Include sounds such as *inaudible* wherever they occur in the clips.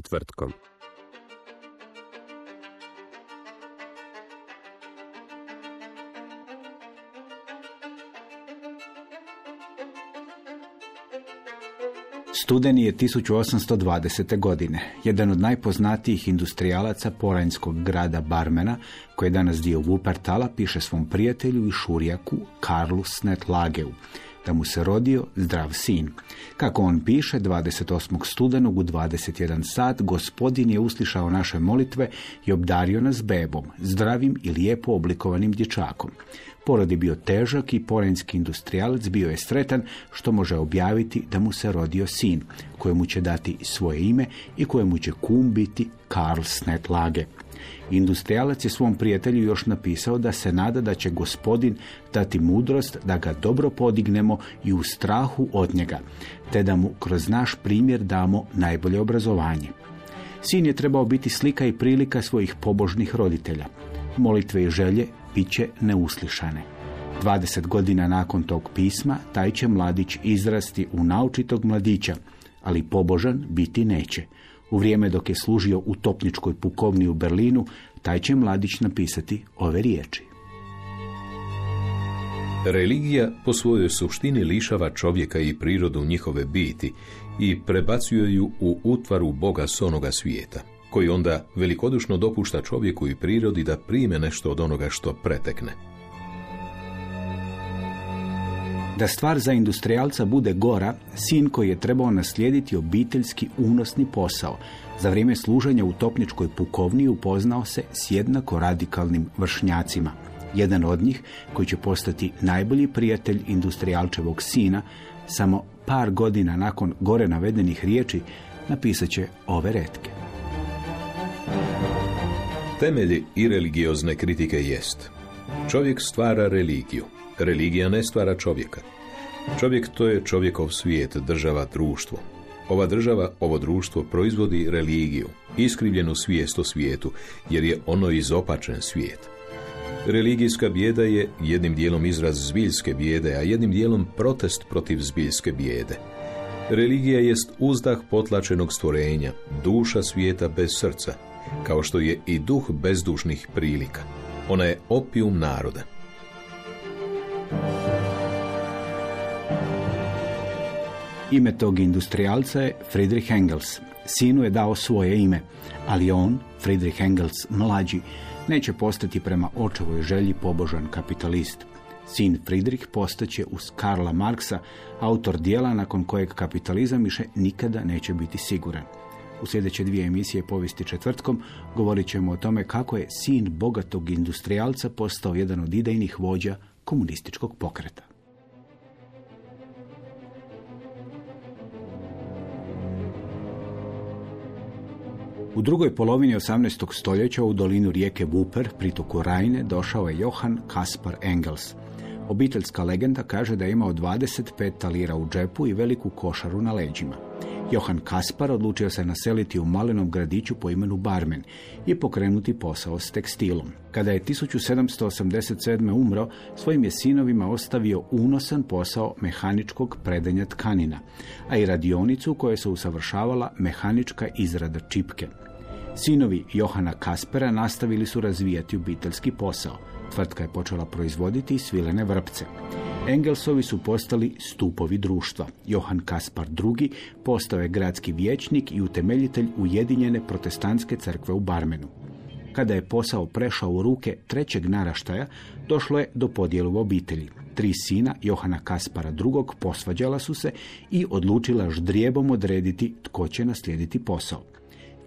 Četvrtkom. Studeni je 1820. godine. Jedan od najpoznatijih industrijalaca poranjskog grada Barmena, koji je danas dio Wuppertala, piše svom prijatelju i šurjaku Karlu Snetlageu da mu se rodio zdrav sin. Kako on piše, 28. studenog u 21 sat gospodin je uslišao naše molitve i obdario nas bebom, zdravim i lijepo oblikovanim dječakom. Porod je bio težak i porenski industrijalac bio je sretan što može objaviti da mu se rodio sin, kojemu će dati svoje ime i kojemu će kum biti Karl Snetlage. Industrijalac je svom prijatelju još napisao da se nada da će gospodin dati mudrost da ga dobro podignemo i u strahu od njega, te da mu kroz naš primjer damo najbolje obrazovanje. Sin je trebao biti slika i prilika svojih pobožnih roditelja. Molitve i želje bit će neuslišane. 20 godina nakon tog pisma, taj će mladić izrasti u naučitog mladića, ali pobožan biti neće. U vrijeme dok je služio u topničkoj pukovni u Berlinu, taj će mladić napisati ove riječi. Religija po svojoj suštini lišava čovjeka i prirodu njihove biti i prebacuje ju u utvaru Boga s onoga svijeta, koji onda velikodušno dopušta čovjeku i prirodi da prime nešto od onoga što pretekne. Da stvar za industrijalca bude gora, sin koji je trebao naslijediti obiteljski unosni posao, za vrijeme služenja u topničkoj pukovni upoznao se s jednako radikalnim vršnjacima. Jedan od njih, koji će postati najbolji prijatelj industrijalčevog sina, samo par godina nakon gore navedenih riječi, napisat će ove retke. Temelj i religiozne kritike jest. Čovjek stvara religiju. Religija ne stvara čovjeka. Čovjek to je čovjekov svijet, država, društvo. Ova država, ovo društvo proizvodi religiju, iskrivljenu svijest o svijetu, jer je ono izopačen svijet. Religijska bijeda je jednim dijelom izraz zbiljske bijede, a jednim dijelom protest protiv zbiljske bijede. Religija jest uzdah potlačenog stvorenja, duša svijeta bez srca, kao što je i duh bezdušnih prilika. Ona je opijum naroda. Ime tog industrijalca je Friedrich Engels. Sinu je dao svoje ime, ali on, Friedrich Engels mlađi, neće postati prema očevoj želji pobožan kapitalist. Sin Friedrich postaće uz Karla Marksa, autor dijela nakon kojeg kapitalizam više nikada neće biti siguran. U sljedeće dvije emisije povijesti četvrtkom govorit ćemo o tome kako je sin bogatog industrijalca postao jedan od idejnih vođa komunističkog pokreta. U drugoj polovini 18. stoljeća u dolinu rijeke Wupper, pritoku Rajne, došao je Johann Kaspar Engels. Obiteljska legenda kaže da je imao 25 talira u džepu i veliku košaru na leđima. Johann Kaspar odlučio se naseliti u malenom gradiću po imenu Barmen i pokrenuti posao s tekstilom. Kada je 1787. umro, svojim je sinovima ostavio unosan posao mehaničkog predanja tkanina, a i radionicu koja se usavršavala mehanička izrada čipke. Sinovi Johana Kaspera nastavili su razvijati obiteljski posao. Tvrtka je počela proizvoditi svilene vrpce. Engelsovi su postali stupovi društva. Johan Kaspar II. postao je gradski vijećnik i utemeljitelj Ujedinjene protestantske crkve u Barmenu. kada je posao prešao u ruke trećeg naraštaja, došlo je do podjelu u obitelji. Tri sina, Johana Kaspara II. posvađala su se i odlučila ždrijebom odrediti tko će naslijediti posao.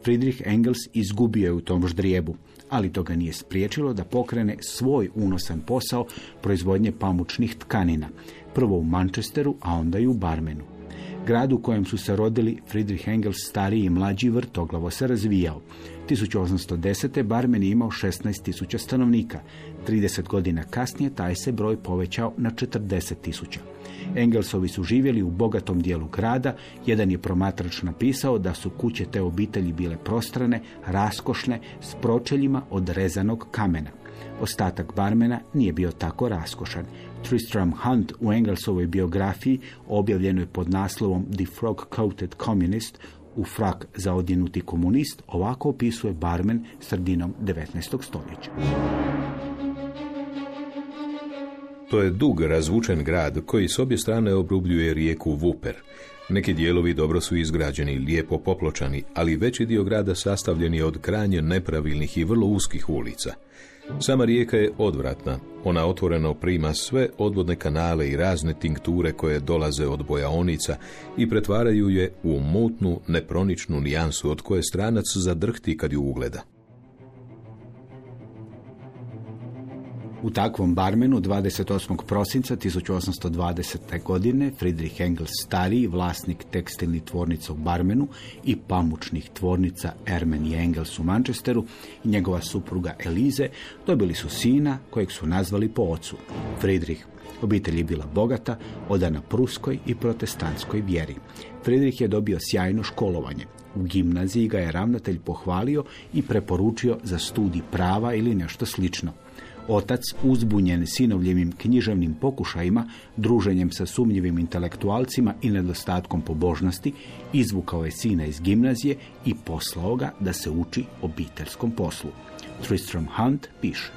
Friedrich Engels izgubio je u tom ždrijebu, ali to ga nije spriječilo da pokrene svoj unosan posao proizvodnje pamučnih tkanina, prvo u Manchesteru, a onda i u Barmenu. Grad u kojem su se rodili Friedrich Engels stariji i mlađi vrtoglavo se razvijao. 1810. Barmen je imao 16.000 stanovnika. 30 godina kasnije taj se broj povećao na 40.000. Engelsovi su živjeli u bogatom dijelu grada. Jedan je promatrač napisao da su kuće te obitelji bile prostrane, raskošne, s pročeljima od rezanog kamena. Ostatak barmena nije bio tako raskošan. Tristram Hunt u Engelsovoj biografiji objavljenoj pod naslovom The Frog-Coated Communist u frak za odjenuti komunist ovako opisuje barmen sredinom 19. stoljeća. To je dug, razvučen grad koji s obje strane obrubljuje rijeku Vuper. Neki dijelovi dobro su izgrađeni, lijepo popločani, ali veći dio grada sastavljen je od krajnje nepravilnih i vrlo uskih ulica. Sama rijeka je odvratna. Ona otvoreno prima sve odvodne kanale i razne tinkture koje dolaze od bojaonica i pretvaraju je u mutnu, neproničnu nijansu od koje stranac zadrhti kad ju ugleda. U takvom barmenu 28. prosinca 1820. godine Friedrich Engels stariji, vlasnik tekstilnih tvornica u Barmenu i pamučnih tvornica Ermen i Engels u Manchesteru i njegova supruga Elize dobili su sina kojeg su nazvali po ocu. Friedrich Obitelj je bila bogata, odana pruskoj i protestantskoj vjeri. Friedrich je dobio sjajno školovanje. U gimnaziji ga je ravnatelj pohvalio i preporučio za studij prava ili nešto slično. Otac, uzbunjen sinovljevim književnim pokušajima, druženjem sa sumnjivim intelektualcima i nedostatkom pobožnosti, izvukao je sina iz gimnazije i poslao ga da se uči obiteljskom poslu. Tristram Hunt piše.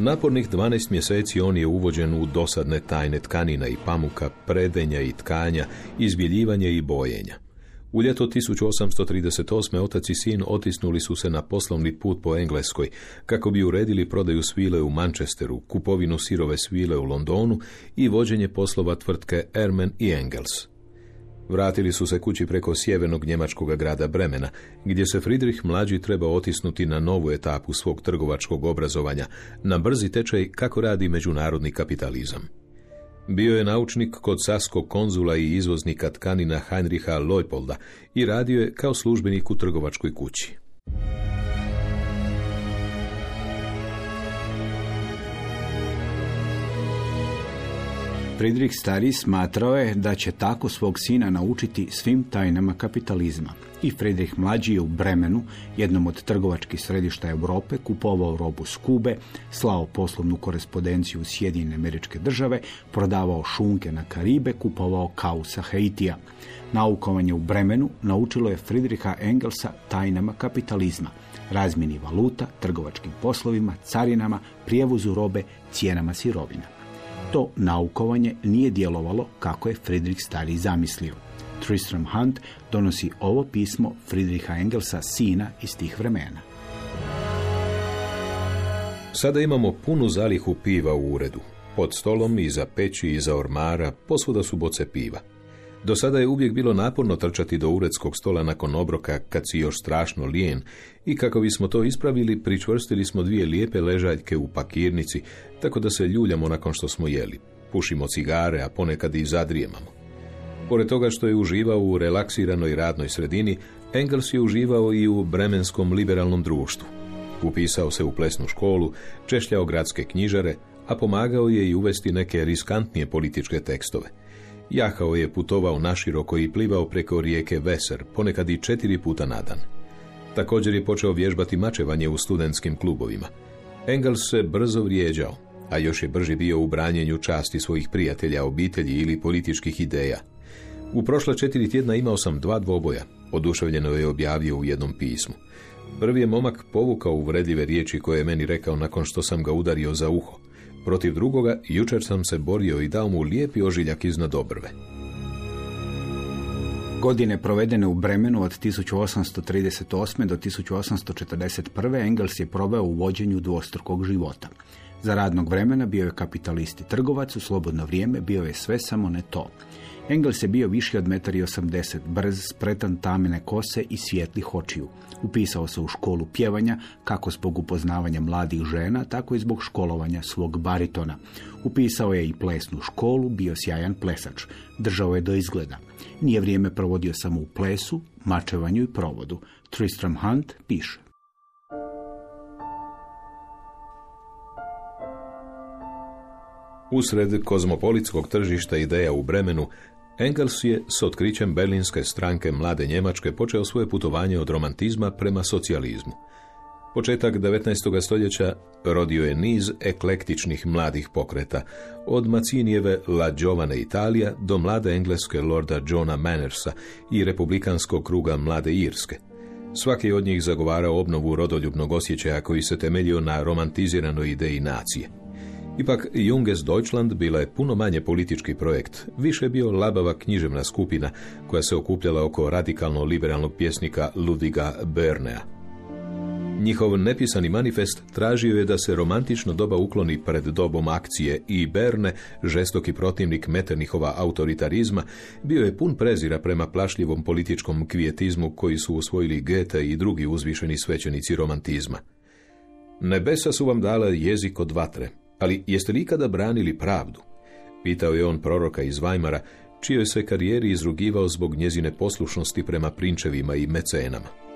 Napornih 12 mjeseci on je uvođen u dosadne tajne tkanina i pamuka, predenja i tkanja, izbjeljivanja i bojenja. U ljeto 1838. otac i sin otisnuli su se na poslovni put po Engleskoj, kako bi uredili prodaju svile u Manchesteru, kupovinu sirove svile u Londonu i vođenje poslova tvrtke Ermen i Engels. Vratili su se kući preko sjevernog njemačkog grada Bremena, gdje se Friedrich mlađi treba otisnuti na novu etapu svog trgovačkog obrazovanja, na brzi tečaj kako radi međunarodni kapitalizam. Bio je naučnik kod saskog konzula i izvoznika tkanina Heinricha Leupolda i radio je kao službenik u trgovačkoj kući. Friedrich Stari smatrao je da će tako svog sina naučiti svim tajnama kapitalizma. I Friedrich mlađi je u Bremenu, jednom od trgovačkih središta Europe, kupovao robu s Kube, slao poslovnu korespondenciju u Sjedinjene američke države, prodavao šunke na Karibe, kupovao kau sa Haitija. Naukovanje u Bremenu naučilo je Friedricha Engelsa tajnama kapitalizma, razmjeni valuta, trgovačkim poslovima, carinama, prijevozu robe, cijenama sirovina to naukovanje nije djelovalo kako je Friedrich Stari zamislio. Tristram Hunt donosi ovo pismo Friedricha Engelsa, sina iz tih vremena. Sada imamo punu zalihu piva u uredu. Pod stolom, iza peći, iza ormara, posvuda su boce piva. Do sada je uvijek bilo naporno trčati do uredskog stola nakon obroka kad si još strašno lijen i kako bismo to ispravili, pričvrstili smo dvije lijepe ležaljke u pakirnici, tako da se ljuljamo nakon što smo jeli. Pušimo cigare, a ponekad i zadrijemamo. Pored toga što je uživao u relaksiranoj radnoj sredini, Engels je uživao i u bremenskom liberalnom društvu. Upisao se u plesnu školu, češljao gradske knjižare, a pomagao je i uvesti neke riskantnije političke tekstove. Jahao je putovao naširoko i plivao preko rijeke Veser, ponekad i četiri puta na dan. Također je počeo vježbati mačevanje u studentskim klubovima. Engels se brzo vrijeđao, a još je brži bio u branjenju časti svojih prijatelja, obitelji ili političkih ideja. U prošla četiri tjedna imao sam dva dvoboja, oduševljeno je objavio u jednom pismu. Prvi je momak povukao uvredljive riječi koje je meni rekao nakon što sam ga udario za uho. Protiv drugoga, jučer sam se borio i dao mu lijepi ožiljak iznad obrve. godine provedene u Bremenu od 1838. do 1841. Engels je proveo u vođenju dvostrukog života. Za radnog vremena bio je kapitalist i trgovac, u slobodno vrijeme bio je sve samo ne to. Engels je bio viši od 1,80 brz, spretan tamene kose i svijetlih očiju. Upisao se u školu pjevanja, kako zbog upoznavanja mladih žena, tako i zbog školovanja svog baritona. Upisao je i plesnu školu, bio sjajan plesač. Držao je do izgleda. Nije vrijeme provodio samo u plesu, mačevanju i provodu. Tristram Hunt piše. Usred kozmopolitskog tržišta ideja u Bremenu, Engels je s otkrićem berlinske stranke Mlade Njemačke počeo svoje putovanje od romantizma prema socijalizmu. Početak 19. stoljeća rodio je niz eklektičnih mladih pokreta, od Macinijeve La Giovane Italija do mlade engleske lorda Johna Mannersa i republikanskog kruga Mlade Irske. Svaki od njih zagovarao obnovu rodoljubnog osjećaja koji se temeljio na romantiziranoj ideji nacije. Ipak, Junges Deutschland bila je puno manje politički projekt, više je bio labava književna skupina koja se okupljala oko radikalno-liberalnog pjesnika Ludviga Bernea. Njihov nepisani manifest tražio je da se romantično doba ukloni pred dobom akcije i Berne, žestoki protivnik Meternihova autoritarizma, bio je pun prezira prema plašljivom političkom kvijetizmu koji su usvojili Goethe i drugi uzvišeni svećenici romantizma. Nebesa su vam dala jezik od vatre, ali jeste li ikada branili pravdu? Pitao je on proroka iz Vajmara, čijoj se karijeri izrugivao zbog njezine poslušnosti prema prinčevima i mecenama.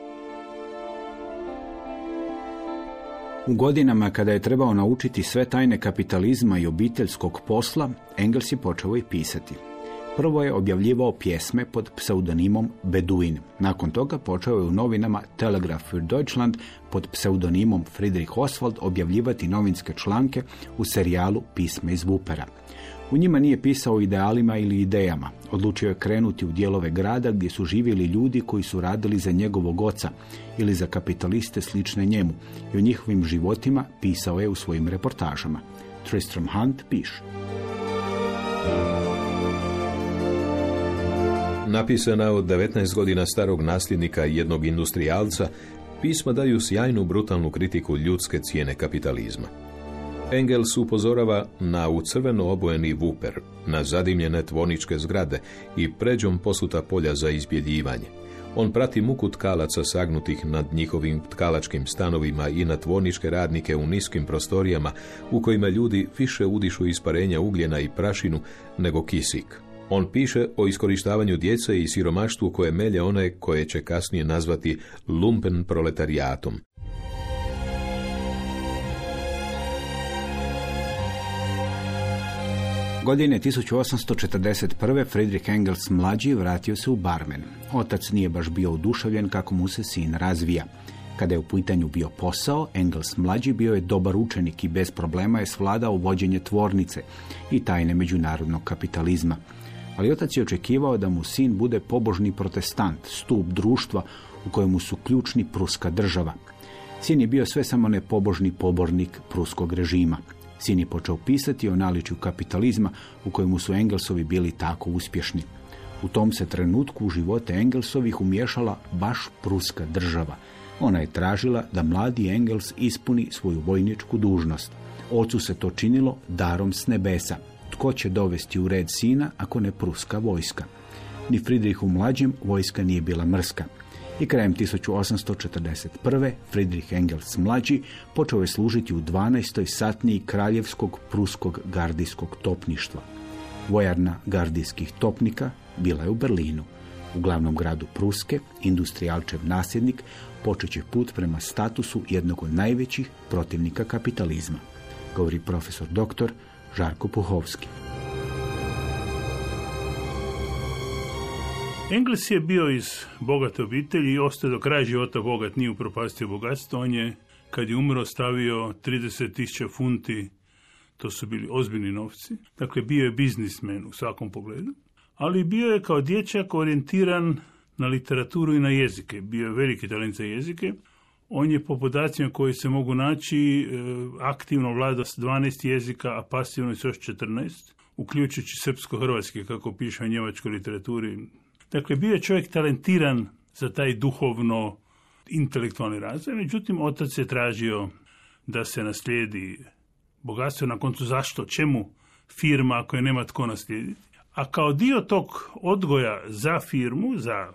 U godinama kada je trebao naučiti sve tajne kapitalizma i obiteljskog posla, Engels je počeo i pisati. Prvo je objavljivao pjesme pod pseudonimom Beduin. Nakon toga počeo je u novinama Telegraph für Deutschland pod pseudonimom Friedrich Oswald objavljivati novinske članke u serijalu Pisme iz Vupera. U njima nije pisao o idealima ili idejama. Odlučio je krenuti u dijelove grada gdje su živjeli ljudi koji su radili za njegovog oca ili za kapitaliste slične njemu i o njihovim životima pisao je u svojim reportažama. Tristram Hunt piše. Napisana od 19 godina starog nasljednika jednog industrijalca, pisma daju sjajnu brutalnu kritiku ljudske cijene kapitalizma. Engels upozorava na u crveno obojeni vuper, na zadimljene tvoničke zgrade i pređom posuta polja za izbjeljivanje. On prati muku tkalaca sagnutih nad njihovim tkalačkim stanovima i na tvorničke radnike u niskim prostorijama u kojima ljudi više udišu isparenja ugljena i prašinu nego kisik. On piše o iskorištavanju djece i siromaštvu koje melje one koje će kasnije nazvati lumpen proletarijatom. Godine 1841. Friedrich Engels mlađi vratio se u Barmen. Otac nije baš bio oduševljen kako mu se sin razvija. Kada je u pitanju bio posao, Engels mlađi bio je dobar učenik i bez problema je svladao vođenje tvornice i tajne međunarodnog kapitalizma. Ali otac je očekivao da mu sin bude pobožni protestant, stup društva u kojemu su ključni pruska država. Sin je bio sve samo ne pobožni pobornik pruskog režima. Sin je počeo pisati o naličju kapitalizma u kojemu su Engelsovi bili tako uspješni. U tom se trenutku u živote Engelsovih umješala baš pruska država. Ona je tražila da mladi Engels ispuni svoju vojničku dužnost. Ocu se to činilo darom s nebesa. Tko će dovesti u red sina ako ne pruska vojska? Ni Friedrichu mlađem vojska nije bila mrska i krajem 1841. Friedrich Engels mlađi počeo je služiti u 12. satniji kraljevskog pruskog gardijskog topništva. Vojarna gardijskih topnika bila je u Berlinu. U glavnom gradu Pruske, industrijalčev nasljednik, počeće put prema statusu jednog od najvećih protivnika kapitalizma, govori profesor doktor Žarko Puhovski. Engles je bio iz bogate obitelji i ostao do kraja života bogat, nije upropastio bogatstvo. On je, kad je umro, stavio 30.000 funti, to su bili ozbiljni novci. Dakle, bio je biznismen u svakom pogledu. Ali bio je kao dječak orijentiran na literaturu i na jezike. Bio je veliki talent za jezike. On je po podacima koji se mogu naći e, aktivno vlada s 12 jezika, a pasivno s još 14, uključujući srpsko-hrvatski, kako piše u njemačkoj literaturi Dakle, bio je čovjek talentiran za taj duhovno intelektualni razvoj, međutim, otac je tražio da se naslijedi bogatstvo, na koncu zašto, čemu firma ako je nema tko naslijediti. A kao dio tog odgoja za firmu, za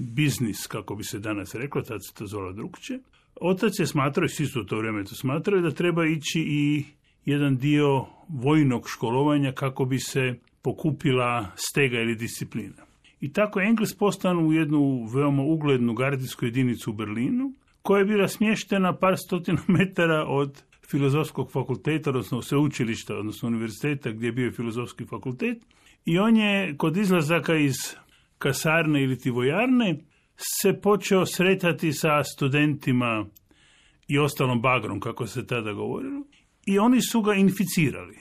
biznis, kako bi se danas reklo, tad se to zvalo drugče, otac je smatrao, i svi su to vrijeme to smatrali, da treba ići i jedan dio vojnog školovanja kako bi se pokupila stega ili disciplina. I tako je Engels postan u jednu veoma uglednu gardijsku jedinicu u Berlinu, koja je bila smještena par stotina *laughs* metara od filozofskog fakulteta, odnosno sveučilišta, odnosno univerziteta gdje je bio filozofski fakultet. I on je kod izlazaka iz kasarne ili ti vojarne se počeo sretati sa studentima i ostalom bagrom, kako se tada govorilo. I oni su ga inficirali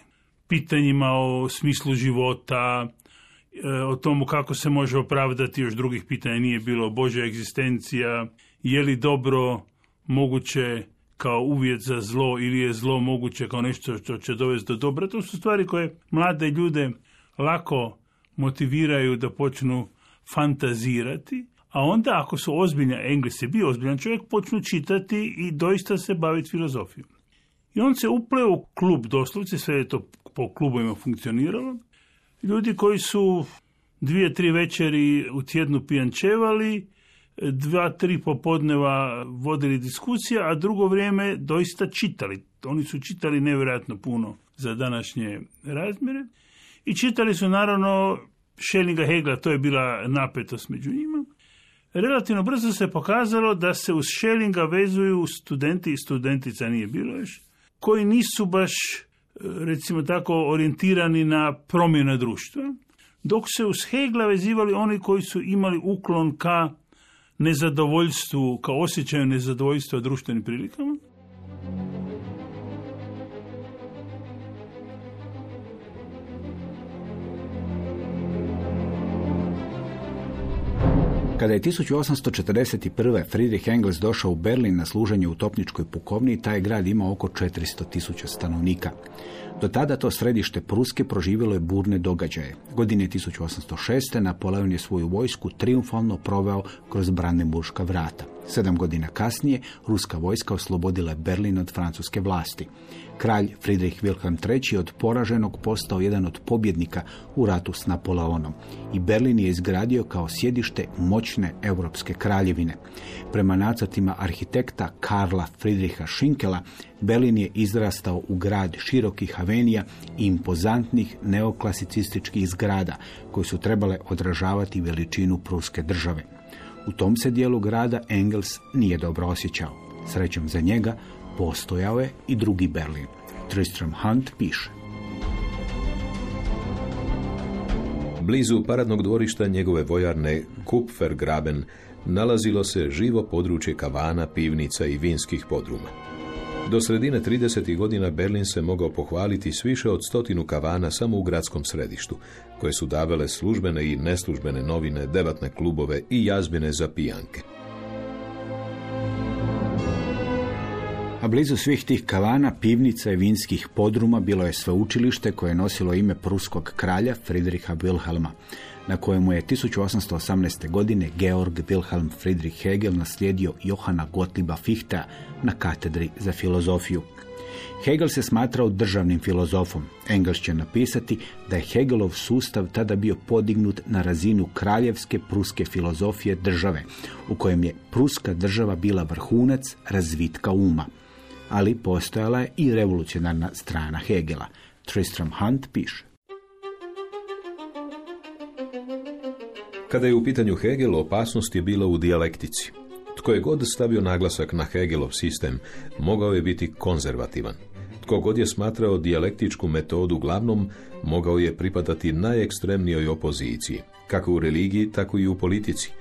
pitanjima o smislu života, e, o tomu kako se može opravdati, još drugih pitanja nije bilo, Božja egzistencija, je li dobro moguće kao uvjet za zlo ili je zlo moguće kao nešto što će dovesti do dobra. To su stvari koje mlade ljude lako motiviraju da počnu fantazirati, a onda ako su ozbiljni, Engles je bio ozbiljan čovjek, počnu čitati i doista se baviti filozofijom. I on se upleo u klub doslovce, sve je to po klubovima funkcioniralo. Ljudi koji su dvije, tri večeri u tjednu pijančevali, dva, tri popodneva vodili diskusija, a drugo vrijeme doista čitali. Oni su čitali nevjerojatno puno za današnje razmjere. I čitali su naravno Schellinga Hegla, to je bila napetost među njima. Relativno brzo se pokazalo da se uz Schellinga vezuju studenti i studentica nije bilo još, koji nisu baš, recimo tako, orijentirani na promjene društva, dok se uz Hegla vezivali oni koji su imali uklon ka nezadovoljstvu, kao osjećaju nezadovoljstva društvenim prilikama. Kada je 1841. Friedrich Engels došao u Berlin na služenje u topničkoj pukovni, taj grad ima oko 400 tisuća stanovnika. Do tada to središte Pruske proživjelo je burne događaje. Godine 1806. Napoleon je svoju vojsku triumfalno proveo kroz Brandenburška vrata. Sedam godina kasnije ruska vojska oslobodila Berlin od francuske vlasti. Kralj Friedrich Wilhelm III. od poraženog postao jedan od pobjednika u ratu s Napoleonom i Berlin je izgradio kao sjedište moćne europske kraljevine. Prema nacrtima arhitekta Karla Friedricha Schinkela, Berlin je izrastao u grad širokih avenija i impozantnih neoklasicističkih zgrada koji su trebale odražavati veličinu pruske države. U tom se dijelu grada Engels nije dobro osjećao. Srećom za njega, postojao je i drugi Berlin. Tristram Hunt piše. Blizu paradnog dvorišta njegove vojarne Kupfergraben nalazilo se živo područje kavana, pivnica i vinskih podruma. Do sredine 30. godina Berlin se mogao pohvaliti s više od stotinu kavana samo u gradskom središtu, koje su davale službene i neslužbene novine, debatne klubove i jazbine za pijanke. A blizu svih tih kavana, pivnica i vinskih podruma bilo je sveučilište koje je nosilo ime pruskog kralja Friedricha Wilhelma, na kojemu je 1818. godine Georg Wilhelm Friedrich Hegel naslijedio Johana Gottlieba Fichtea na katedri za filozofiju. Hegel se smatrao državnim filozofom. Engels će napisati da je Hegelov sustav tada bio podignut na razinu kraljevske pruske filozofije države, u kojem je pruska država bila vrhunac razvitka uma ali postojala je i revolucionarna strana Hegela. Tristram Hunt piše. Kada je u pitanju Hegel, opasnost je bila u dijalektici. Tko je god stavio naglasak na Hegelov sistem, mogao je biti konzervativan. Tko god je smatrao dijalektičku metodu glavnom, mogao je pripadati najekstremnijoj opoziciji, kako u religiji, tako i u politici.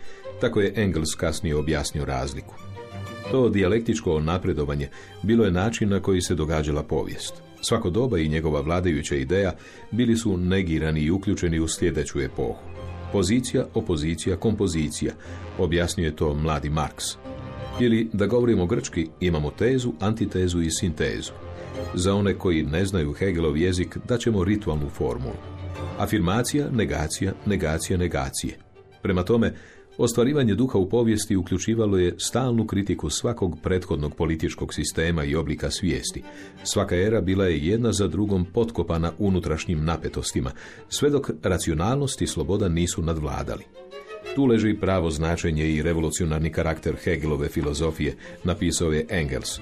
Tako je Engels kasnije objasnio razliku. To dijalektičko napredovanje bilo je način na koji se događala povijest. Svako doba i njegova vladajuća ideja bili su negirani i uključeni u sljedeću epohu. Pozicija, opozicija, kompozicija, objasnio je to mladi Marks. Ili, da govorimo grčki, imamo tezu, antitezu i sintezu. Za one koji ne znaju Hegelov jezik, daćemo ritualnu formulu. Afirmacija, negacija, negacija, negacije. Prema tome, ostvarivanje duha u povijesti uključivalo je stalnu kritiku svakog prethodnog političkog sistema i oblika svijesti. Svaka era bila je jedna za drugom potkopana unutrašnjim napetostima, sve dok racionalnost i sloboda nisu nadvladali. Tu leži pravo značenje i revolucionarni karakter Hegelove filozofije, napisao je Engels.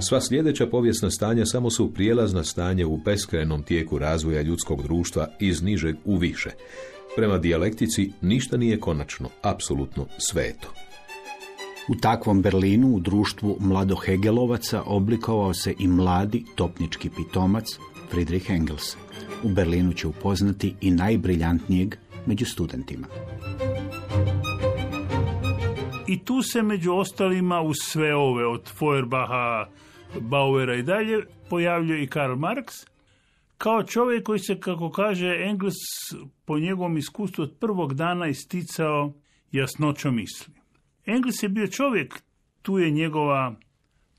Sva sljedeća povijesna stanja samo su prijelazna stanje u beskrenom tijeku razvoja ljudskog društva iz nižeg u više. Prema dijalektici ništa nije konačno, apsolutno sveto. U takvom Berlinu, u društvu mladohegelovaca, oblikovao se i mladi topnički pitomac Friedrich Engels. U Berlinu će upoznati i najbriljantnijeg među studentima. I tu se među ostalima uz sve ove od Feuerbaha, Bauera i dalje pojavljuje i Karl Marx kao čovjek koji se, kako kaže Engels, po njegovom iskustvu od prvog dana isticao jasnoćo misli. Engels je bio čovjek, tu je njegova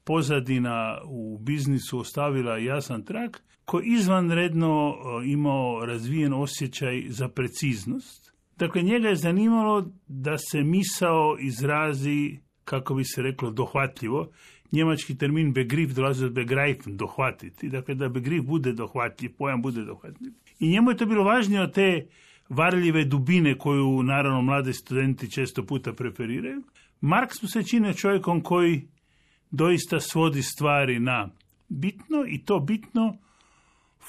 pozadina u biznisu ostavila jasan trak, koji izvanredno e, imao razvijen osjećaj za preciznost. Dakle, njega je zanimalo da se misao izrazi, kako bi se reklo, dohvatljivo. Njemački termin begrif dolazi od begreifen, dohvatiti. Dakle, da begrif bude dohvatljiv, pojam bude dohvatljiv. I njemu je to bilo važnije od te varljive dubine koju, naravno, mladi studenti često puta preferiraju. Marks mu se čine čovjekom koji doista svodi stvari na bitno i to bitno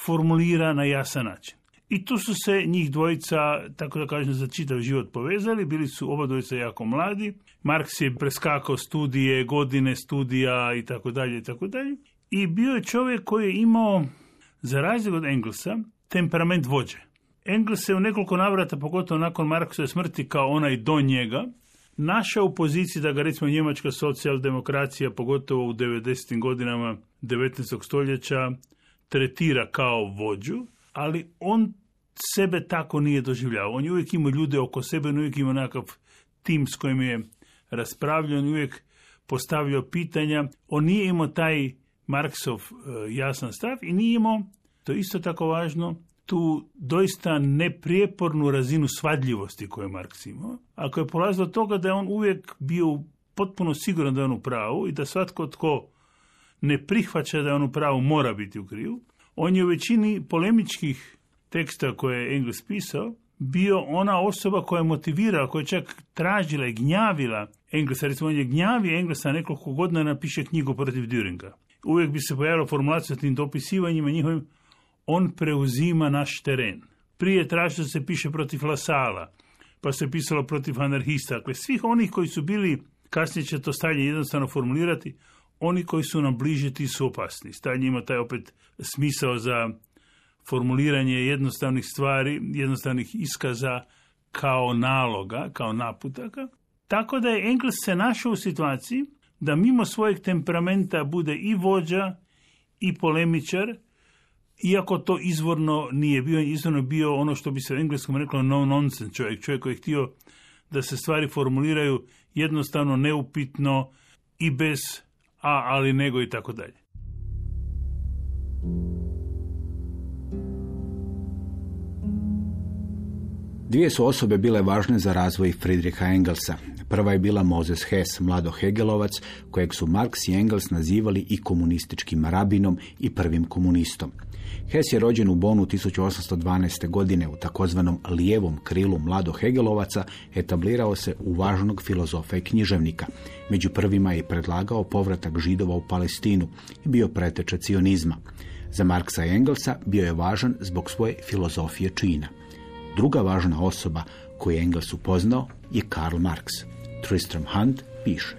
formulira na jasan način. I tu su se njih dvojica, tako da kažem, za čitav život povezali. Bili su oba dvojica jako mladi. Marks je preskakao studije, godine studija i tako dalje i tako dalje. I bio je čovjek koji je imao, za razliku od Engelsa, temperament vođe. Engels se u nekoliko navrata, pogotovo nakon Marksove smrti, kao onaj do njega, našao u poziciji da ga recimo njemačka socijaldemokracija, pogotovo u 90. godinama 19. stoljeća, tretira kao vođu, ali on sebe tako nije doživljavao. On je uvijek imao ljude oko sebe, on uvijek imao nekakav tim s kojim je raspravljao, on uvijek postavljao pitanja. On nije imao taj Marksov e, jasan stav i nije imao, to je isto tako važno, tu doista neprijepornu razinu svadljivosti koju je Marks imao, ako je polazilo od toga da je on uvijek bio potpuno siguran da je on u pravu i da svatko tko ne prihvaća da je on u pravu mora biti u krivu, on je u većini polemičkih teksta koje je Engels pisao bio ona osoba koja je motivirala, koja je čak tražila i gnjavila Englesa. Recimo, on je gnjavio Englesa nekoliko godina napiše knjigu protiv Düringa. Uvijek bi se pojavila formulacija s tim dopisivanjima njihovim on preuzima naš teren. Prije tražio se piše protiv Lasala, pa se pisalo protiv anarhista. Dakle, svih onih koji su bili, kasnije će to stalje jednostavno formulirati, oni koji su nam bliži ti su opasni. Stalje ima taj opet smisao za formuliranje jednostavnih stvari, jednostavnih iskaza kao naloga, kao naputaka. Tako da je Engels se našao u situaciji da mimo svojeg temperamenta bude i vođa i polemičar, iako to izvorno nije bio, izvorno bio ono što bi se u engleskom reklo no nonsense čovjek, čovjek koji je htio da se stvari formuliraju jednostavno neupitno i bez a, ali nego i tako dalje. Dvije su osobe bile važne za razvoj Friedricha Engelsa. Prva je bila Moses Hess, mlado Hegelovac, kojeg su Marx i Engels nazivali i komunističkim rabinom i prvim komunistom. Hess je rođen u Bonu 1812. godine u takozvanom lijevom krilu mlado Hegelovaca, etablirao se u važnog filozofa i književnika. Među prvima je predlagao povratak židova u Palestinu i bio preteča cionizma. Za Marksa i Engelsa bio je važan zbog svoje filozofije čina. Druga važna osoba koju je Engels upoznao je Karl Marx. Tristram Hunt piše.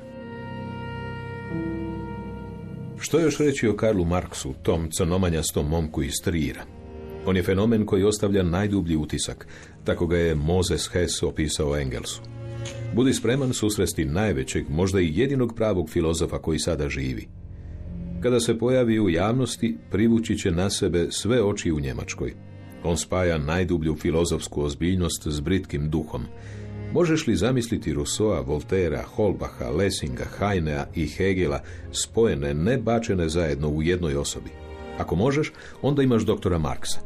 Što još reći o Karlu Marksu, tom crnomanjastom momku iz Trira? On je fenomen koji ostavlja najdublji utisak, tako ga je Moses Hess opisao Engelsu. Budi spreman susresti najvećeg, možda i jedinog pravog filozofa koji sada živi. Kada se pojavi u javnosti, privući će na sebe sve oči u Njemačkoj. On spaja najdublju filozofsku ozbiljnost s britkim duhom. Možeš li zamisliti Rousseau, Voltera, Holbaha, Lessinga, Heinea i Hegela spojene, ne bačene zajedno u jednoj osobi? Ako možeš, onda imaš doktora Marksa.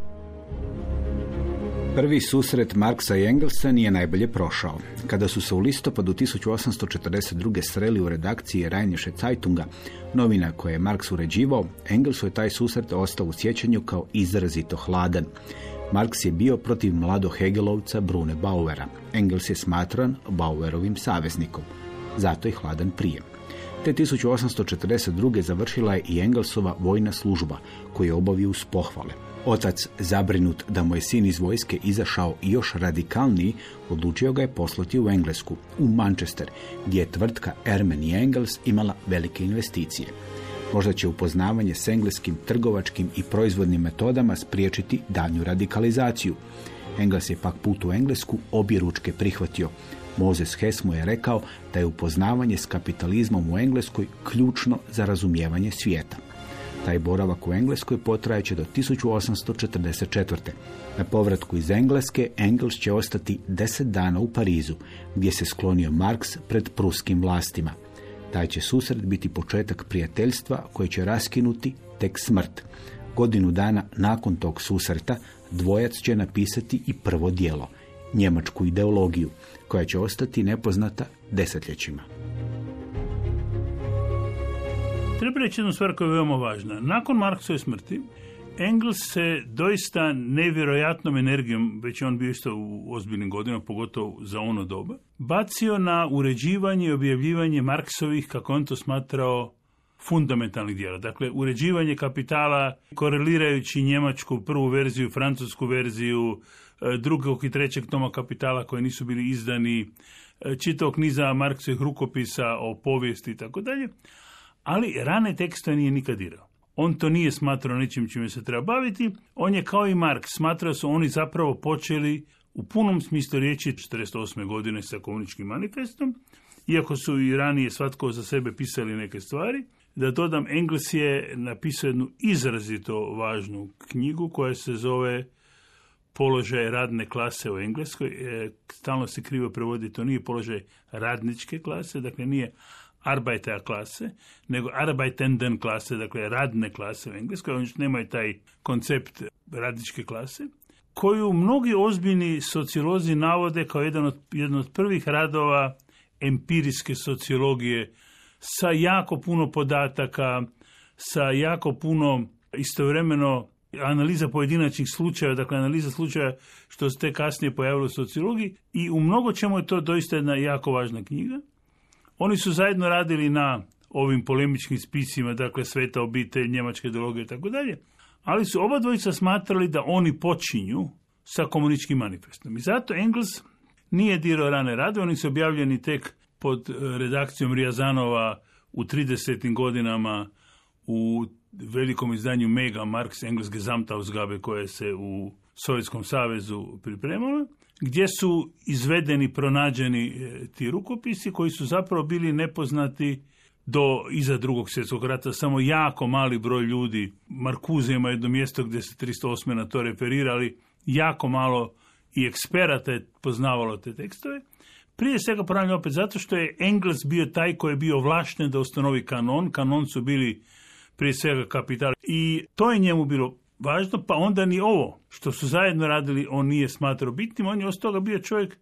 Prvi susret Marksa i Engelsa nije najbolje prošao. Kada su se u listopadu 1842. sreli u redakciji Rajnješe Zeitunga, novina koje je Marks uređivao, Engelsu je taj susret ostao u sjećanju kao izrazito hladan. Marks je bio protiv mlado Hegelovca Brune Bauera. Engels je smatran Bauerovim saveznikom. Zato je hladan prijem. Te 1842. završila je i Engelsova vojna služba, koju je obavio uz pohvale. Otac, zabrinut da mu je sin iz vojske izašao još radikalniji, odlučio ga je poslati u Englesku, u Manchester, gdje je tvrtka Ermen i Engels imala velike investicije. Možda će upoznavanje s engleskim trgovačkim i proizvodnim metodama spriječiti danju radikalizaciju. Engels je pak put u Englesku obje ručke prihvatio. Moses Hess mu je rekao da je upoznavanje s kapitalizmom u Engleskoj ključno za razumijevanje svijeta. Taj boravak u Engleskoj potrajeće do 1844. Na povratku iz Engleske Engels će ostati deset dana u Parizu, gdje se sklonio Marks pred pruskim vlastima. Taj će susret biti početak prijateljstva koje će raskinuti tek smrt. Godinu dana nakon tog susreta dvojac će napisati i prvo dijelo, njemačku ideologiju, koja će ostati nepoznata desetljećima. Treba reći jednu stvar koja je veoma važna. Nakon Marksove smrti, Engels se doista nevjerojatnom energijom, već je on bio isto u ozbiljnim godinama, pogotovo za ono doba, bacio na uređivanje i objavljivanje Marksovih, kako on to smatrao, fundamentalnih dijela. Dakle, uređivanje kapitala, korelirajući njemačku prvu verziju, francusku verziju, e, drugog i trećeg toma kapitala koji nisu bili izdani, e, čitavog niza Marksovih rukopisa o povijesti i ali rane tekstove nije nikad dirao. On to nije smatrao ničim čime se treba baviti. On je kao i Mark smatrao su oni zapravo počeli u punom smislu riječi 48. godine sa komuničkim manifestom, iako su i ranije svatko za sebe pisali neke stvari. Da dodam, Engels je napisao jednu izrazito važnu knjigu koja se zove položaj radne klase u Engleskoj. E, stalno se krivo prevodi, to nije položaj radničke klase, dakle nije Arbeiter klase, nego Arbeitenden klase, dakle radne klase u Engleskoj, oni nemaju taj koncept radničke klase, koju mnogi ozbiljni sociolozi navode kao jedan od, jedan od prvih radova empirijske sociologije sa jako puno podataka, sa jako puno istovremeno analiza pojedinačnih slučaja, dakle analiza slučaja što se te kasnije pojavilo u sociologiji i u mnogo čemu je to doista jedna jako važna knjiga. Oni su zajedno radili na ovim polemičkim spisima, dakle Sveta obitelj, njemačke ideologije i tako dalje, ali su oba dvojica smatrali da oni počinju sa komunističkim manifestom. I zato Engels nije dirao rane rade, oni su objavljeni tek pod e, redakcijom Rijazanova u 30. godinama u velikom izdanju Mega Marx Engels Gesamtausgabe koje se u Sovjetskom savezu pripremalo gdje su izvedeni, pronađeni e, ti rukopisi koji su zapravo bili nepoznati do iza drugog svjetskog rata. Samo jako mali broj ljudi, Markuze ima jedno mjesto gdje se 308. na to referirali, jako malo i eksperata je poznavalo te tekstove. Prije svega ponavljam opet zato što je Engels bio taj koji je bio vlašten da ustanovi kanon. Kanon su bili prije svega kapital i to je njemu bilo važno, pa onda ni ovo što su zajedno radili on nije smatrao bitnim, on je od toga bio čovjek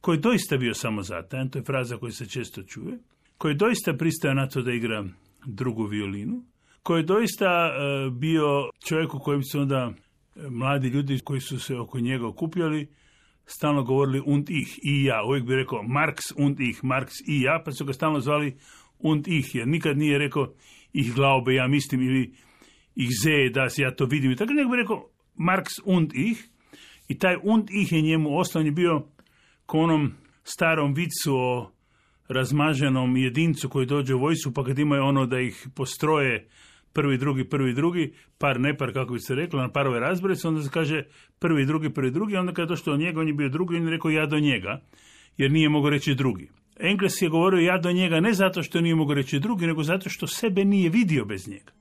koji je doista bio samozatajan, to je fraza koja se često čuje, koji je doista pristao na to da igra drugu violinu, koji je doista e, bio čovjek u kojem su onda e, mladi ljudi koji su se oko njega okupljali, stalno govorili und ich i ja. Uvijek bi rekao Marx und ich, Marx i ja, pa su ga stalno zvali und ich, jer nikad nije rekao ich glaube, ja mislim, ili ich sehe das, ja to vidim. I tako nego bi rekao Marx und ich. I taj und ich je njemu ostao, je bio ko onom starom vicu o razmaženom jedincu koji dođe u vojsu, pa kad imaju ono da ih postroje prvi, drugi, prvi, drugi, par, ne par, kako bi se reklo, na parove razbore se, onda se kaže prvi, drugi, prvi, drugi, onda kada je došlo do njega, on je bio drugi, on je rekao ja do njega, jer nije mogao reći drugi. Engles je govorio ja do njega ne zato što nije mogao reći drugi, nego zato što sebe nije vidio bez njega.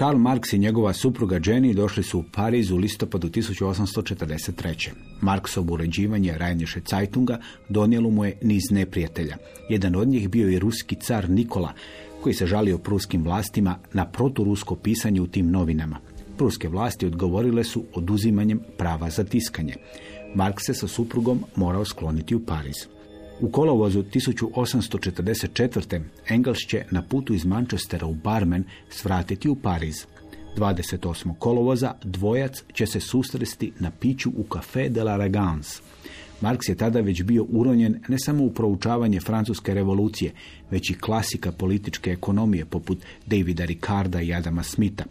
Karl Marx i njegova supruga Jenny došli su u Pariz u listopadu 1843. Marksov uređivanje Rajniše Zeitunga donijelo mu je niz neprijatelja. Jedan od njih bio je ruski car Nikola, koji se žalio pruskim vlastima na proturusko pisanje u tim novinama. Pruske vlasti odgovorile su oduzimanjem prava za tiskanje. Marks se sa suprugom morao skloniti u Pariz. U kolovozu 1844. Engels će na putu iz Manchestera u Barmen svratiti u Pariz. 28. kolovoza dvojac će se susresti na piću u Café de la Regence. Marks je tada već bio uronjen ne samo u proučavanje francuske revolucije, već i klasika političke ekonomije poput Davida Ricarda i Adama Smitha.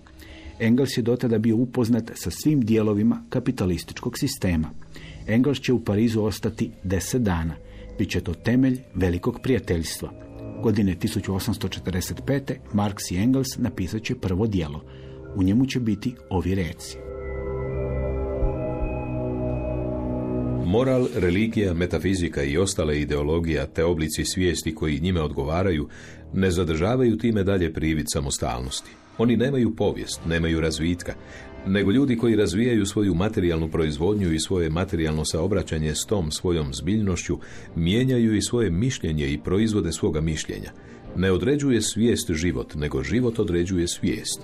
Engels je dotada bio upoznat sa svim dijelovima kapitalističkog sistema. Engels će u Parizu ostati deset dana. Biće to temelj velikog prijateljstva. Godine 1845. Marks i Engels napisat će prvo dijelo. U njemu će biti ovi reci. Moral, religija, metafizika i ostale ideologija te oblici svijesti koji njime odgovaraju ne zadržavaju time dalje privid samostalnosti. Oni nemaju povijest, nemaju razvitka, nego ljudi koji razvijaju svoju materijalnu proizvodnju i svoje materijalno saobraćanje s tom svojom zbiljnošću, mijenjaju i svoje mišljenje i proizvode svoga mišljenja. Ne određuje svijest život, nego život određuje svijest.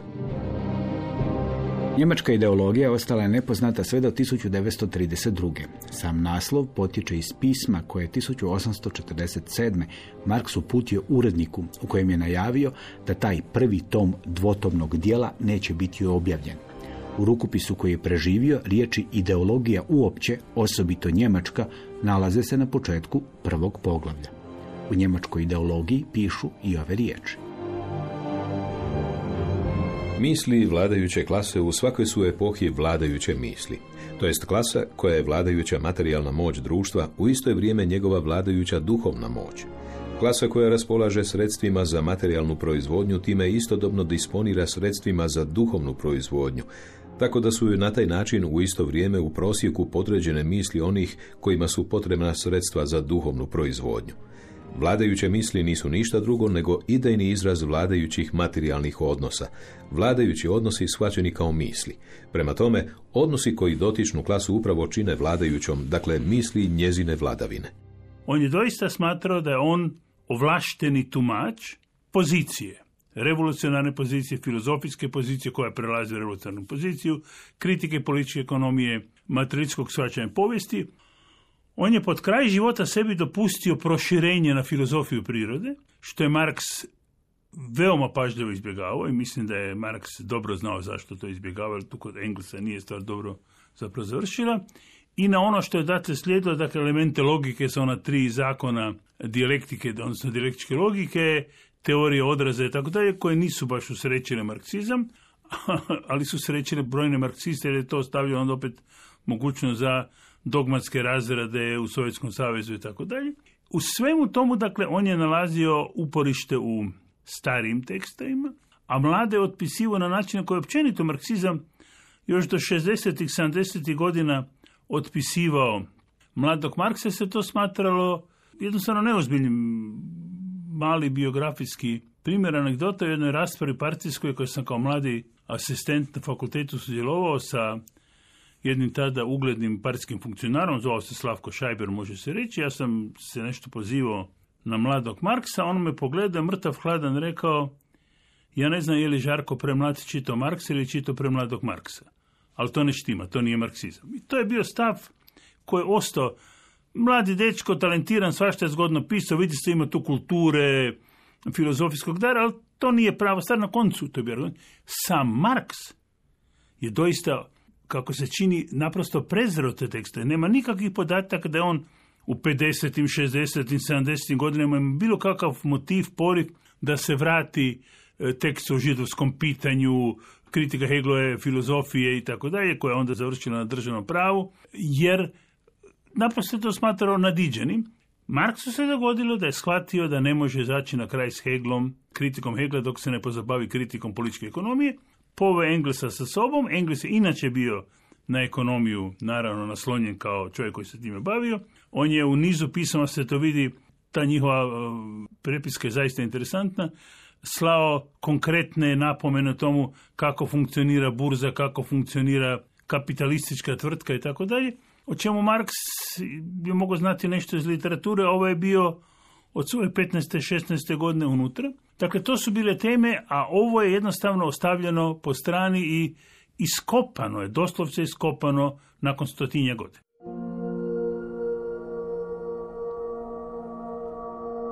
Njemačka ideologija ostala je nepoznata sve do 1932. Sam naslov potječe iz pisma koje je 1847. Marks uputio uredniku u kojem je najavio da taj prvi tom dvotomnog dijela neće biti objavljen. U rukopisu koji je preživio riječi ideologija uopće, osobito njemačka, nalaze se na početku prvog poglavlja. U njemačkoj ideologiji pišu i ove riječi. Misli vladajuće klase u svakoj su epohi vladajuće misli. To jest klasa koja je vladajuća materijalna moć društva, u isto je vrijeme njegova vladajuća duhovna moć. Klasa koja raspolaže sredstvima za materijalnu proizvodnju, time istodobno disponira sredstvima za duhovnu proizvodnju, tako da su na taj način u isto vrijeme u prosjeku podređene misli onih kojima su potrebna sredstva za duhovnu proizvodnju. Vladajuće misli nisu ništa drugo nego idejni izraz vladajućih materijalnih odnosa. Vladajući odnosi shvaćeni kao misli. Prema tome, odnosi koji dotičnu klasu upravo čine vladajućom, dakle misli njezine vladavine. On je doista smatrao da je on ovlašteni tumač pozicije, revolucionarne pozicije, filozofijske pozicije koja prelazi u revolucionarnu poziciju, kritike političke ekonomije, materijalskog shvaćanja povijesti, on je pod kraj života sebi dopustio proširenje na filozofiju prirode, što je Marks veoma pažljivo izbjegavao i mislim da je Marks dobro znao zašto to izbjegavao, jer tu kod Englesa nije stvar dobro zapravo završila. I na ono što je date slijedilo, dakle elemente logike sa ona tri zakona dijalektike, odnosno dijalektičke logike, teorije odraza i tako dalje, koje nisu baš usrećile marksizam, *laughs* ali su srećile brojne marksiste jer je to stavljeno onda opet mogućnost za dogmatske razrade u Sovjetskom savezu i tako dalje. U svemu tomu, dakle, on je nalazio uporište u starijim tekstovima, a mlade je otpisivo na način na koji je općenito marksizam još do 60-ih, 70-ih godina otpisivao mladog Marksa se to smatralo jednostavno neozbiljnim mali biografijski primjer anegdota u jednoj raspravi partijskoj koju sam kao mladi asistent na fakultetu sudjelovao sa jednim tada uglednim partijskim funkcionarom, zvao se Slavko Šajber, može se reći. Ja sam se nešto pozivao na mladog Marksa, on me pogledao, mrtav hladan, rekao, ja ne znam je li Žarko premlad čito Marksa ili čito premladog Marksa. Ali to ne štima, to nije marksizam. I to je bio stav koji je ostao mladi dečko, talentiran, svašta je zgodno pisao, vidi se ima tu kulture, filozofijskog dara, ali to nije pravo stvar na koncu. To je Sam Marks je doista kako se čini, naprosto prezreo te tekste. Nema nikakvih podataka da je on u 50. 60. 70. godinama ima bilo kakav motiv, poriv da se vrati e, tekst o židovskom pitanju, kritika Heglove filozofije i tako dalje, koja je onda završila na državnom pravu, jer naprosto to smatrao nadiđenim. Marksu se dogodilo da je shvatio da ne može zaći na kraj s Heglom, kritikom Hegla dok se ne pozabavi kritikom političke ekonomije, poveo Englesa sa sobom. Engles je inače bio na ekonomiju, naravno naslonjen kao čovjek koji se time bavio. On je u nizu pisama, se to vidi, ta njihova uh, prepiska je zaista interesantna, slao konkretne napomene tomu kako funkcionira burza, kako funkcionira kapitalistička tvrtka i tako dalje. O čemu Marks je mogao znati nešto iz literature, ovo je bio od svoje 15. 16. godine unutra. Dakle, to su bile teme, a ovo je jednostavno ostavljeno po strani i iskopano je, doslovce iskopano nakon stotinja godina.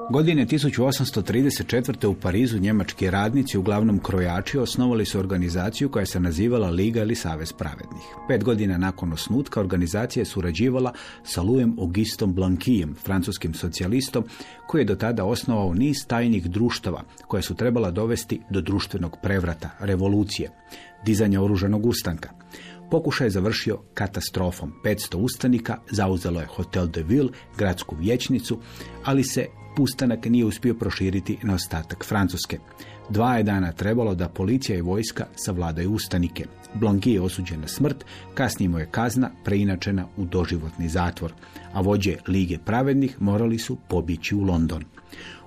Godine 1834. u Parizu njemački radnici, uglavnom krojači, osnovali su organizaciju koja se nazivala Liga ili Savez pravednih. Pet godina nakon osnutka organizacija je surađivala sa Louis Augustom Blanquijem, francuskim socijalistom, koji je do tada osnovao niz tajnih društava koja su trebala dovesti do društvenog prevrata, revolucije, dizanja oružanog ustanka. Pokušaj je završio katastrofom. 500 ustanika zauzelo je Hotel de Ville, gradsku vječnicu, ali se pustanak nije uspio proširiti na ostatak Francuske. Dva je dana trebalo da policija i vojska savladaju ustanike. Blanqui je osuđen na smrt, kasnije mu je kazna preinačena u doživotni zatvor, a vođe Lige pravednih morali su pobjeći u London.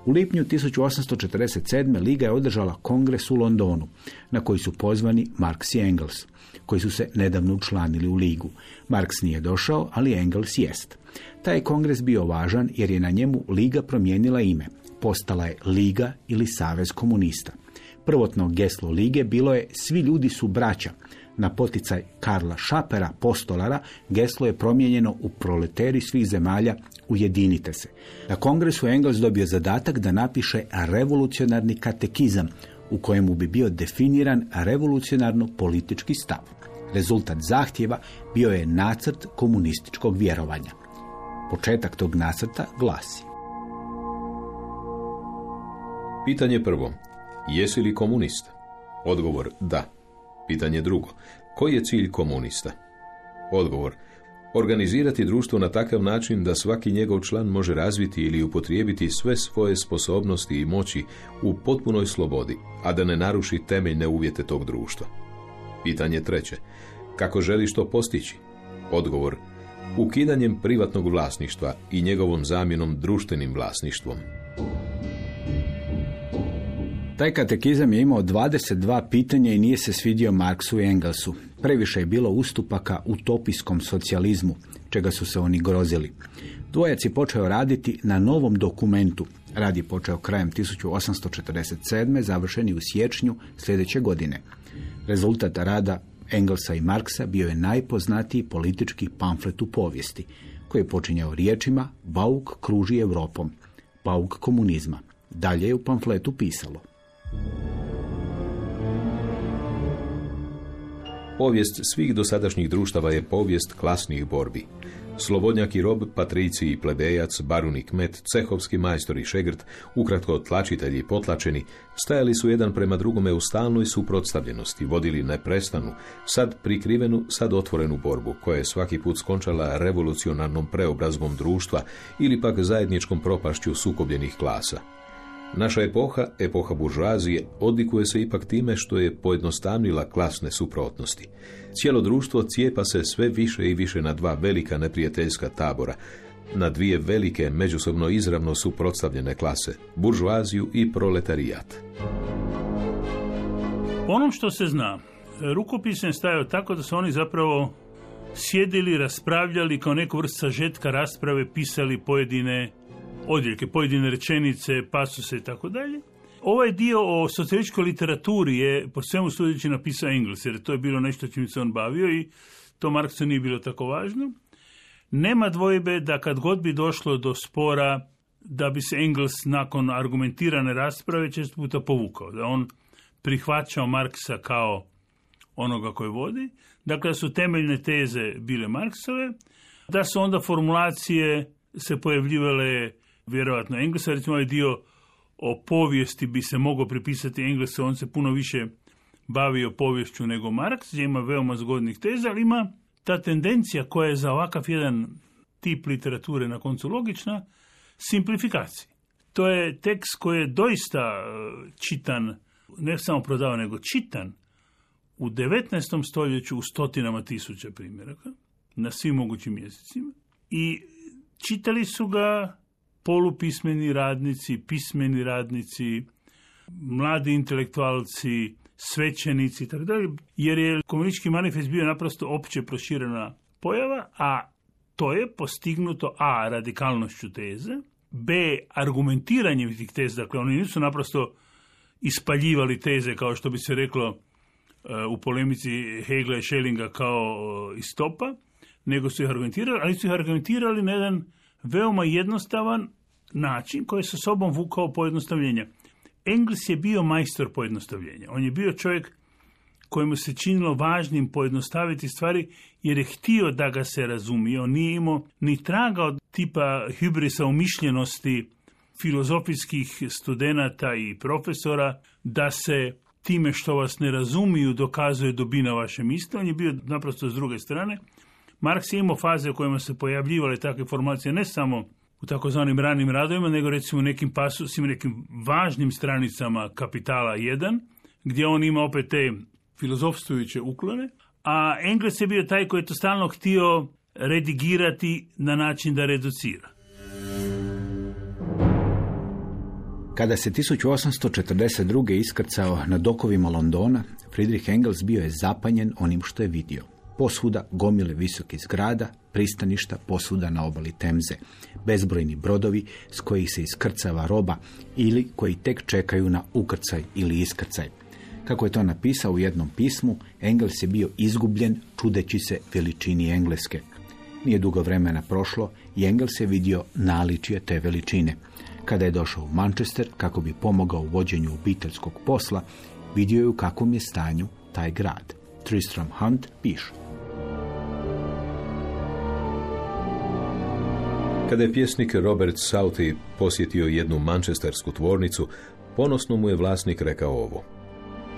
U lipnju 1847. Liga je održala kongres u Londonu, na koji su pozvani Marx i Engels, koji su se nedavno učlanili u Ligu. Marx nije došao, ali Engels jest. Taj kongres bio važan jer je na njemu Liga promijenila ime. Postala je Liga ili Savez komunista. Prvotno geslo Lige bilo je Svi ljudi su braća. Na poticaj Karla Šapera, postolara, geslo je promijenjeno u proleteri svih zemalja Ujedinite se. Na kongresu Engels dobio zadatak da napiše revolucionarni katekizam u kojemu bi bio definiran revolucionarno politički stav. Rezultat zahtjeva bio je nacrt komunističkog vjerovanja. Početak tog nacrta glasi. Pitanje prvo. Jesi li komunist? Odgovor da. Pitanje drugo. Koji je cilj komunista? Odgovor. Organizirati društvo na takav način da svaki njegov član može razviti ili upotrijebiti sve svoje sposobnosti i moći u potpunoj slobodi, a da ne naruši temeljne uvjete tog društva. Pitanje treće. Kako želiš to postići? Odgovor. Ukidanjem privatnog vlasništva i njegovom zamjenom društvenim vlasništvom. Taj katekizam je imao 22 pitanja i nije se svidio Marksu i Engelsu. Previše je bilo ustupaka utopijskom socijalizmu, čega su se oni grozili. Dvojac je počeo raditi na novom dokumentu. Rad je počeo krajem 1847. završeni u siječnju sljedeće godine. Rezultat rada Engelsa i Marksa bio je najpoznatiji politički pamflet u povijesti, koji je počinjao riječima Bauk kruži Europom, Bauk komunizma. Dalje je u pamfletu pisalo. Povijest svih dosadašnjih društava je povijest klasnih borbi. Slobodnjak i rob, patriciji i plebejac, barunik met, cehovski majstor i šegrt, ukratko tlačitelji i potlačeni, stajali su jedan prema drugome u stalnoj suprotstavljenosti, vodili neprestanu, sad prikrivenu, sad otvorenu borbu, koja je svaki put skončala revolucionarnom preobrazbom društva ili pak zajedničkom propašću sukobljenih klasa. Naša epoha, epoha buržuazije, odlikuje se ipak time što je pojednostavnila klasne suprotnosti. Cijelo društvo cijepa se sve više i više na dva velika neprijateljska tabora, na dvije velike, međusobno izravno suprotstavljene klase, buržuaziju i proletarijat. Ono što se zna, rukopis je stajao tako da su oni zapravo sjedili, raspravljali kao neku vrst sažetka rasprave, pisali pojedine odjeljke, pojedine rečenice, pasuse i tako dalje. Ovaj dio o socijalističkoj literaturi je po svemu sudeći napisao Engels, jer to je bilo nešto čim se on bavio i to Marksu nije bilo tako važno. Nema dvojbe da kad god bi došlo do spora da bi se Engels nakon argumentirane rasprave često puta povukao, da on prihvaćao Marksa kao onoga koji vodi, dakle da su temeljne teze bile Marksove, da su onda formulacije se pojavljivale vjerojatno Englesa, recimo ovaj dio o povijesti bi se mogao pripisati Englesu, on se puno više bavio poviješću nego Marks, gdje ima veoma zgodnih teza, ali ima ta tendencija koja je za ovakav jedan tip literature na koncu logična, simplifikacija. To je tekst koji je doista e, čitan, ne samo prodavan, nego čitan u 19. stoljeću u stotinama tisuća primjeraka, na svim mogućim jezicima. I čitali su ga polupismeni radnici, pismeni radnici, mladi intelektualci, svećenici i jer je komunistički manifest bio naprosto opće proširena pojava, a to je postignuto a. radikalnošću teze, b. argumentiranjem tih teza, dakle oni nisu naprosto ispaljivali teze, kao što bi se reklo e, u polemici Hegla i Schellinga kao e, istopa, nego su ih argumentirali, ali su ih argumentirali na jedan veoma jednostavan način koji je sa sobom vukao pojednostavljenja. Engels je bio majstor pojednostavljenja. On je bio čovjek kojemu se činilo važnim pojednostaviti stvari jer je htio da ga se razumije. On nije imao ni traga od tipa hibrisa umišljenosti filozofijskih studenata i profesora da se time što vas ne razumiju dokazuje dobina vaše misli. On je bio naprosto s druge strane. Marks je imao faze u kojima se pojavljivale takve formacije ne samo u takozvanim ranim radovima, nego recimo nekim pasusima, nekim važnim stranicama Kapitala 1, gdje on ima opet te filozofstujuće uklone, a Engels je bio taj koji je to stalno htio redigirati na način da reducira. Kada se 1842. iskrcao na dokovima Londona, Friedrich Engels bio je zapanjen onim što je vidio. Posvuda gomile visokih zgrada, pristaništa posvuda na obali Temze, bezbrojni brodovi s kojih se iskrcava roba ili koji tek čekaju na ukrcaj ili iskrcaj. Kako je to napisao u jednom pismu, Engels je bio izgubljen čudeći se veličini Engleske. Nije dugo vremena prošlo i Engels je vidio naličje te veličine. Kada je došao u Manchester kako bi pomogao u vođenju obiteljskog posla, vidio je u kakvom je stanju taj grad. Tristram Hunt piše. Kada je pjesnik Robert Southey posjetio jednu mančestersku tvornicu, ponosno mu je vlasnik rekao ovo.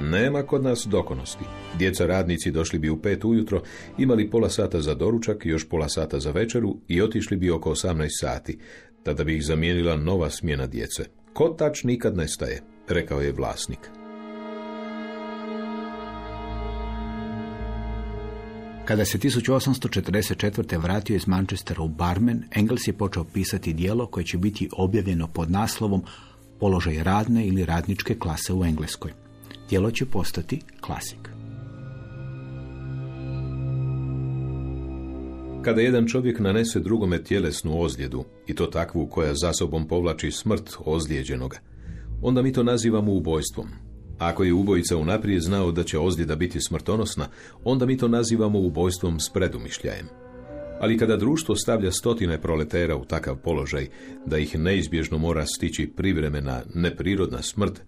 Nema kod nas dokonosti. Djeca radnici došli bi u pet ujutro, imali pola sata za doručak, još pola sata za večeru i otišli bi oko 18 sati. Tada bi ih zamijenila nova smjena djece. Kotač nikad nestaje, rekao je vlasnik. Kada se 1844. vratio iz Manchestera u Barmen, Engels je počeo pisati dijelo koje će biti objavljeno pod naslovom Položaj radne ili radničke klase u Engleskoj. Dijelo će postati klasik. Kada jedan čovjek nanese drugome tjelesnu ozljedu, i to takvu koja za sobom povlači smrt ozlijeđenoga, onda mi to nazivamo ubojstvom, ako je ubojica unaprijed znao da će ozljeda biti smrtonosna, onda mi to nazivamo ubojstvom s predumišljajem. Ali kada društvo stavlja stotine proletera u takav položaj da ih neizbježno mora stići privremena, neprirodna smrt,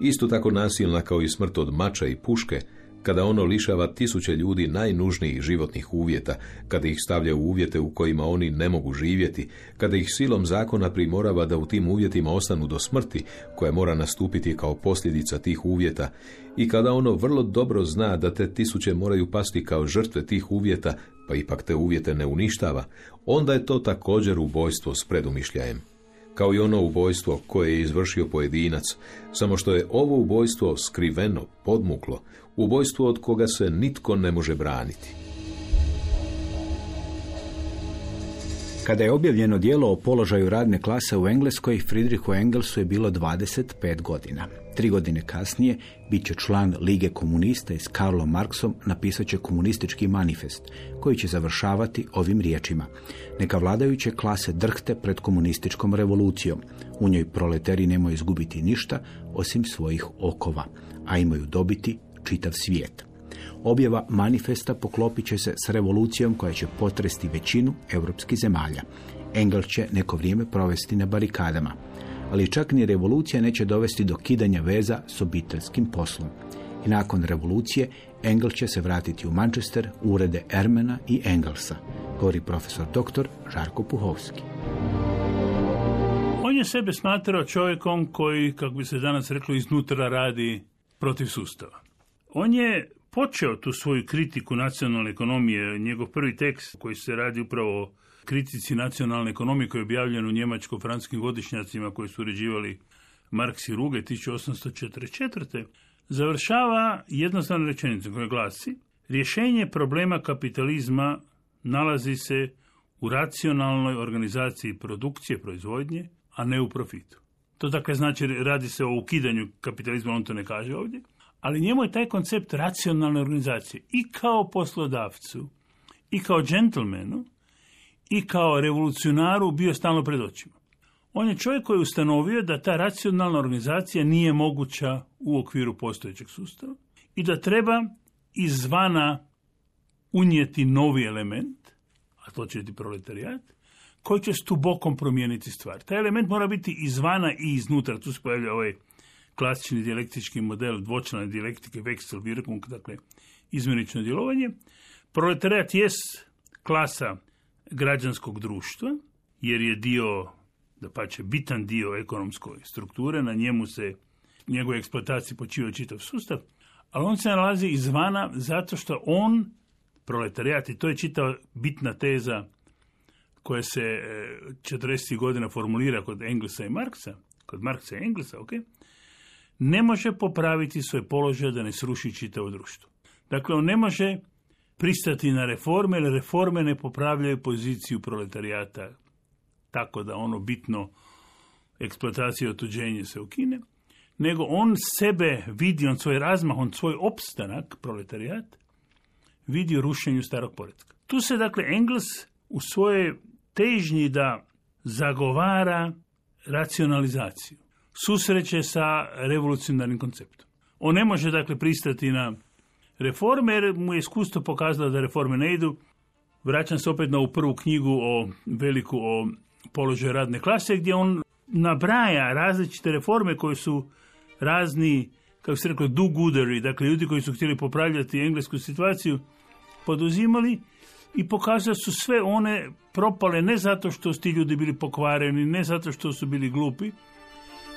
isto tako nasilna kao i smrt od mača i puške, kada ono lišava tisuće ljudi najnužnijih životnih uvjeta, kada ih stavlja u uvjete u kojima oni ne mogu živjeti, kada ih silom zakona primorava da u tim uvjetima ostanu do smrti, koja mora nastupiti kao posljedica tih uvjeta, i kada ono vrlo dobro zna da te tisuće moraju pasti kao žrtve tih uvjeta, pa ipak te uvjete ne uništava, onda je to također ubojstvo s predumišljajem. Kao i ono ubojstvo koje je izvršio pojedinac, samo što je ovo ubojstvo skriveno, podmuklo, ubojstvo od koga se nitko ne može braniti. Kada je objavljeno dijelo o položaju radne klase u Engleskoj, Friedrichu Engelsu je bilo 25 godina. Tri godine kasnije bit će član Lige komunista i s Karlom Marksom napisat će komunistički manifest, koji će završavati ovim riječima. Neka vladajuće klase drhte pred komunističkom revolucijom. U njoj proleteri nemaju izgubiti ništa osim svojih okova, a imaju dobiti čitav svijet. Objava manifesta poklopit će se s revolucijom koja će potresti većinu europskih zemalja. Engel će neko vrijeme provesti na barikadama, ali čak ni revolucija neće dovesti do kidanja veza s obiteljskim poslom. I nakon revolucije Engel će se vratiti u Manchester, urede Ermena i Engelsa, govori profesor dr. Žarko Puhovski. On je sebe smatrao čovjekom koji, kako bi se danas reklo, iznutra radi protiv sustava. On je počeo tu svoju kritiku nacionalne ekonomije, njegov prvi tekst koji se radi upravo o kritici nacionalne ekonomije koji je objavljen u njemačko-franskim godišnjacima koji su uređivali Marks i Ruge 1844. završava jednostavno rečenicom koja glasi Rješenje problema kapitalizma nalazi se u racionalnoj organizaciji produkcije proizvodnje, a ne u profitu. To dakle znači radi se o ukidanju kapitalizma, on to ne kaže ovdje, ali njemu je taj koncept racionalne organizacije i kao poslodavcu, i kao džentlmenu, i kao revolucionaru bio stalno pred očima. On je čovjek koji je ustanovio da ta racionalna organizacija nije moguća u okviru postojećeg sustava i da treba izvana unijeti novi element, a to će biti proletarijat, koji će stubokom promijeniti stvar. Taj element mora biti izvana i iznutra. Tu se pojavlja ovaj klasični dijalektički model dvočlane dijalektike Wechselwirkung, dakle izmjenično djelovanje. Proletarijat jest klasa građanskog društva, jer je dio, da pače, bitan dio ekonomske strukture, na njemu se, njegove eksploataciji počiva čitav sustav, ali on se nalazi izvana zato što on, proletarijat, i to je čitava bitna teza koja se e, 40. godina formulira kod Englesa i Marksa, kod Marksa i Englesa, ok, ne može popraviti svoj položaj da ne sruši čitavo društvo. Dakle, on ne može pristati na reforme, jer reforme ne popravljaju poziciju proletarijata tako da ono bitno eksploatacija i otuđenje se ukine, nego on sebe vidi, on svoj razmah, on svoj opstanak, proletarijat, vidi u rušenju starog poredka. Tu se dakle Engels u svojoj težnji da zagovara racionalizaciju, susreće sa revolucionarnim konceptom. On ne može dakle pristati na reforme jer mu je iskustvo pokazalo da reforme ne idu. Vraćam se opet na ovu prvu knjigu o veliku o položaju radne klase gdje on nabraja različite reforme koje su razni, kako se reklo, do-gooderi, dakle ljudi koji su htjeli popravljati englesku situaciju, poduzimali i pokazali su sve one propale ne zato što su ti ljudi bili pokvareni, ne zato što su bili glupi,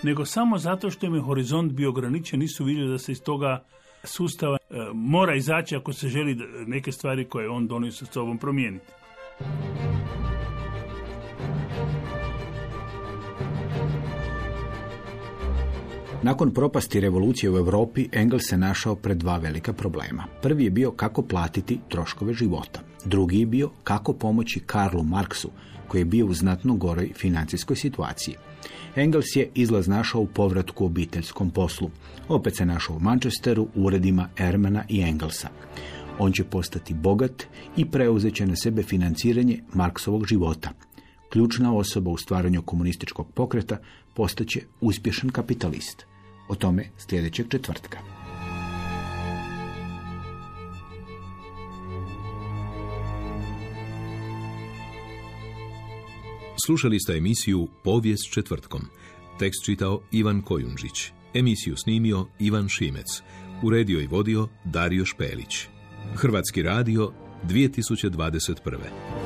nego samo zato što im je horizont bio ograničen, nisu vidjeli da se iz toga sustava e, mora izaći ako se želi neke stvari koje on donio sa sobom promijeniti. Nakon propasti revolucije u Europi, Engels se našao pred dva velika problema. Prvi je bio kako platiti troškove života. Drugi je bio kako pomoći Karlu Marksu, koji je bio u znatno goroj financijskoj situaciji. Engels je izlaz našao u povratku obiteljskom poslu. Opet se našao u Manchesteru u uredima Ermana i Engelsa. On će postati bogat i preuzet će na sebe financiranje Marksovog života. Ključna osoba u stvaranju komunističkog pokreta postaće uspješan kapitalist. O tome sljedećeg četvrtka. Slušali ste emisiju Povijest četvrtkom. Tekst čitao Ivan Kojundžić. Emisiju snimio Ivan Šimec. Uredio i vodio Dario Špelić. Hrvatski radio 2021.